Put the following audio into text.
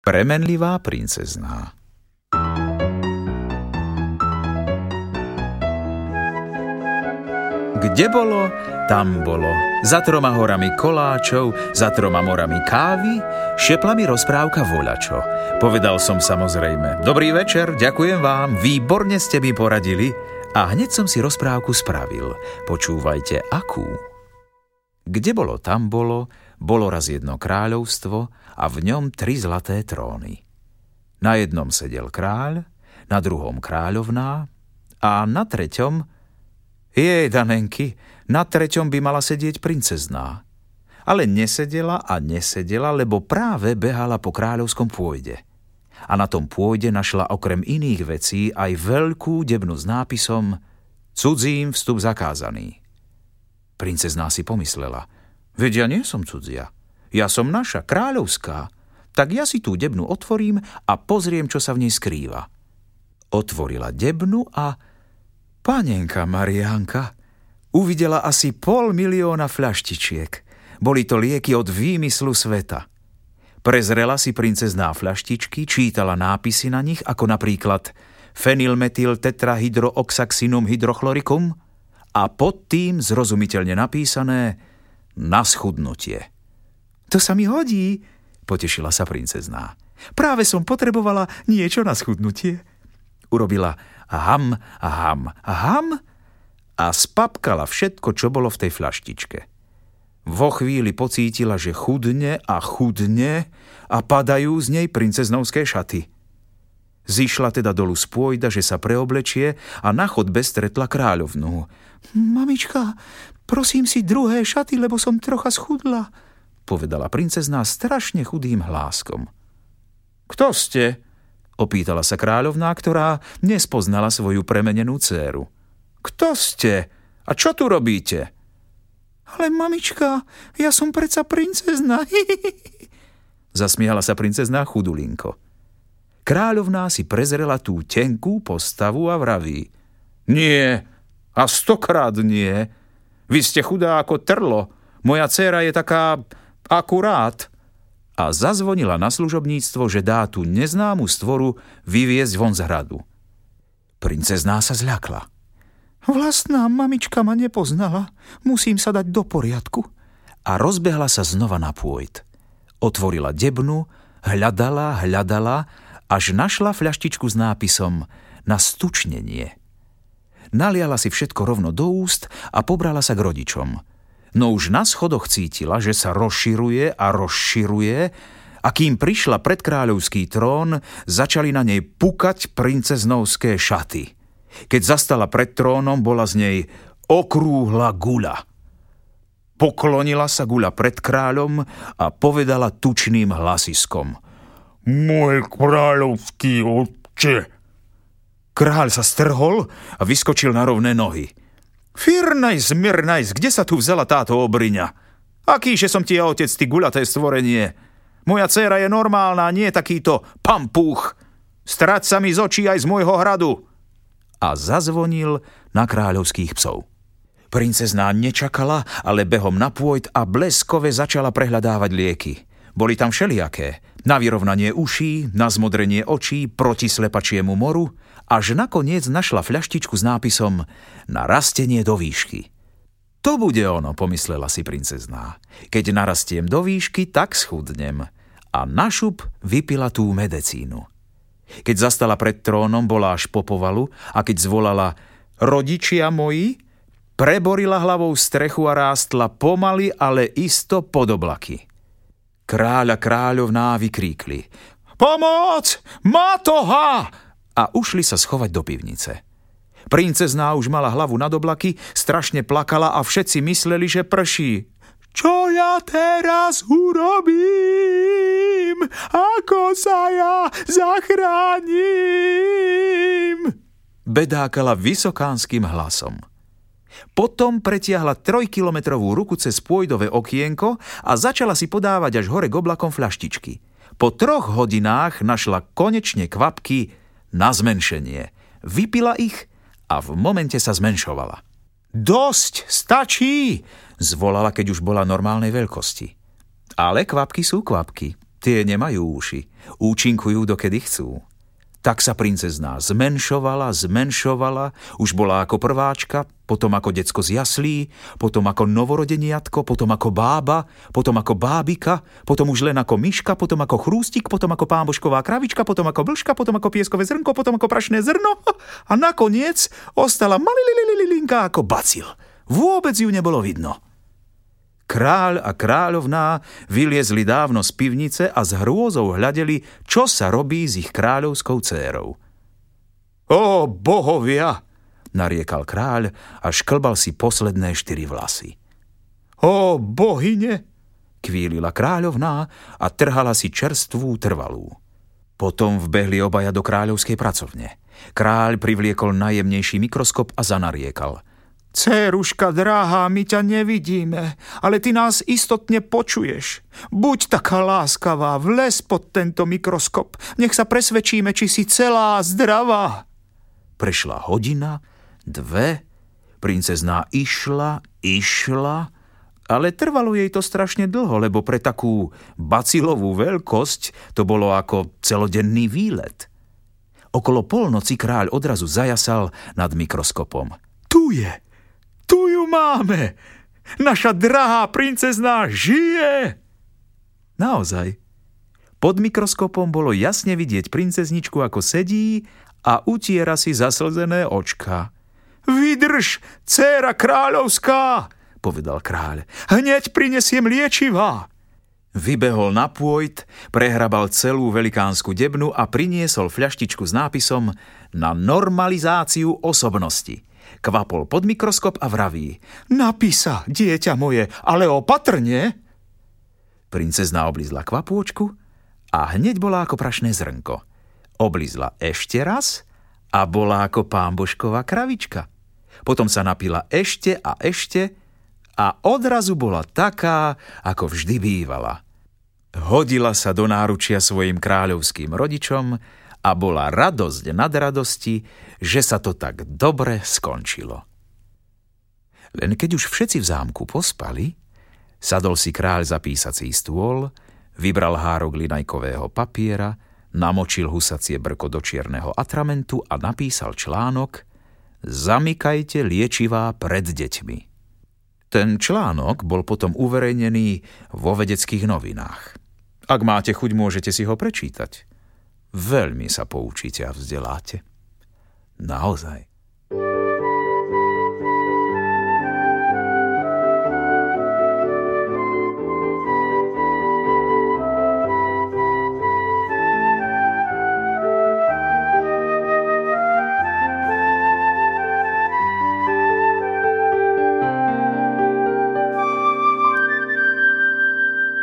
Premenlivá princezná Kde bolo, tam bolo. Za troma horami koláčov, za troma morami kávy, šepla mi rozprávka voľačo. Povedal som samozrejme. Dobrý večer, ďakujem vám, výborne ste mi poradili. A hneď som si rozprávku spravil. Počúvajte, akú. Kde bolo, tam bolo, bolo raz jedno kráľovstvo a v ňom tri zlaté tróny. Na jednom sedel kráľ, na druhom kráľovná a na treťom jej, Danenky, na treťom by mala sedieť princezná. Ale nesedela a nesedela, lebo práve behala po kráľovskom pôjde. A na tom pôjde našla okrem iných vecí aj veľkú debnu s nápisom Cudzím vstup zakázaný. Princezná si pomyslela, veď ja nie som cudzia, ja som naša, kráľovská, tak ja si tú debnu otvorím a pozriem, čo sa v nej skrýva. Otvorila debnu a Panenka Marianka uvidela asi pol milióna fľaštičiek. Boli to lieky od výmyslu sveta. Prezrela si princezná fľaštičky, čítala nápisy na nich, ako napríklad fenylmetyl tetrahydrooxaxinum hydrochloricum a pod tým zrozumiteľne napísané na schudnutie. To sa mi hodí, potešila sa princezná. Práve som potrebovala niečo na schudnutie. Urobila ham, ham, ham a spapkala všetko, čo bolo v tej fľaštičke. Vo chvíli pocítila, že chudne a chudne a padajú z nej princeznovské šaty. Zišla teda dolu z pôjda, že sa preoblečie a na chodbe stretla kráľovnú. Mamička, prosím si druhé šaty, lebo som trocha schudla, povedala princezná strašne chudým hláskom. Kto ste? Opýtala sa kráľovná, ktorá nespoznala svoju premenenú dceru. Kto ste? A čo tu robíte? Ale mamička, ja som predsa princezna. Zasmiala sa princezná chudulinko. Kráľovná si prezrela tú tenkú postavu a vraví. Nie, a stokrát nie. Vy ste chudá ako trlo. Moja dcéra je taká akurát a zazvonila na služobníctvo, že dá tú neznámu stvoru vyviezť von z hradu. Princezná sa zľakla. Vlastná mamička ma nepoznala, musím sa dať do poriadku. A rozbehla sa znova na pôjt. Otvorila debnu, hľadala, hľadala, až našla fľaštičku s nápisom na stučnenie. Naliala si všetko rovno do úst a pobrala sa k rodičom – no už na schodoch cítila, že sa rozširuje a rozširuje a kým prišla pred kráľovský trón, začali na nej pukať princeznovské šaty. Keď zastala pred trónom, bola z nej okrúhla gula. Poklonila sa gula pred kráľom a povedala tučným hlasiskom. Môj kráľovský otče! Kráľ sa strhol a vyskočil na rovné nohy. Firnajs, mirnajs, kde sa tu vzala táto obriňa? Akýže som ti ja otec, ty gulaté stvorenie? Moja dcéra je normálna, nie takýto pampúch. Strať sa mi z očí aj z môjho hradu. A zazvonil na kráľovských psov. Princezná nečakala, ale behom na pôjt a bleskove začala prehľadávať lieky. Boli tam všelijaké. Na vyrovnanie uší, na zmodrenie očí, proti slepačiemu moru, až nakoniec našla fľaštičku s nápisom na rastenie do výšky. To bude ono, pomyslela si princezná. Keď narastiem do výšky, tak schudnem. A na šup vypila tú medicínu. Keď zastala pred trónom, bola až po povalu a keď zvolala rodičia moji, preborila hlavou strechu a rástla pomaly, ale isto pod oblaky. Kráľa kráľovná vykríkli. Pomoc! Matoha! A ušli sa schovať do pivnice. Princezná už mala hlavu nad oblaky, strašne plakala a všetci mysleli, že prší. Čo ja teraz urobím? Ako sa ja zachránim? Bedákala vysokánskym hlasom. Potom pretiahla trojkilometrovú ruku cez pôjdové okienko a začala si podávať až hore k oblakom fľaštičky. Po troch hodinách našla konečne kvapky na zmenšenie. Vypila ich a v momente sa zmenšovala. Dosť, stačí, zvolala, keď už bola normálnej veľkosti. Ale kvapky sú kvapky. Tie nemajú uši, účinkujú dokedy chcú. Tak sa princezná zmenšovala, zmenšovala, už bola ako prváčka, potom ako decko z jaslí, potom ako novorodeniatko, potom ako bába, potom ako bábika, potom už len ako myška, potom ako chrústik, potom ako pámbošková kravička, potom ako blška, potom ako pieskové zrnko, potom ako prašné zrno a nakoniec ostala malilililinka ako bacil. Vôbec ju nebolo vidno. Kráľ a kráľovná vyliezli dávno z pivnice a s hrôzou hľadeli, čo sa robí s ich kráľovskou dcérou. O bohovia, nariekal kráľ a šklbal si posledné štyri vlasy. O bohyne, kvílila kráľovná a trhala si čerstvú trvalú. Potom vbehli obaja do kráľovskej pracovne. Kráľ privliekol najjemnejší mikroskop a zanariekal – Céruška drahá, my ťa nevidíme, ale ty nás istotne počuješ. Buď taká láskavá, vles pod tento mikroskop, nech sa presvedčíme, či si celá zdravá. Prešla hodina, dve, princezná išla, išla, ale trvalo jej to strašne dlho, lebo pre takú bacilovú veľkosť to bolo ako celodenný výlet. Okolo polnoci kráľ odrazu zajasal nad mikroskopom. Tu je! Tu ju máme! Naša drahá princezná žije! Naozaj. Pod mikroskopom bolo jasne vidieť princezničku, ako sedí a utiera si zaslzené očka. Vydrž, dcéra kráľovská, povedal kráľ. Hneď prinesiem liečivá. Vybehol na pôjt, prehrabal celú velikánsku debnu a priniesol fľaštičku s nápisom na normalizáciu osobnosti. Kvapol pod mikroskop a vraví. Napísa, dieťa moje, ale opatrne. Princezná oblizla kvapôčku a hneď bola ako prašné zrnko. Oblizla ešte raz a bola ako pámbošková kravička. Potom sa napila ešte a ešte a odrazu bola taká, ako vždy bývala. Hodila sa do náručia svojim kráľovským rodičom a bola radosť nad radosti, že sa to tak dobre skončilo. Len keď už všetci v zámku pospali, sadol si kráľ za písací stôl, vybral hárok linajkového papiera, namočil husacie brko do čierneho atramentu a napísal článok Zamykajte liečivá pred deťmi. Ten článok bol potom uverejnený vo vedeckých novinách. Ak máte chuť, môžete si ho prečítať veľmi sa poučíte a vzdeláte. Naozaj.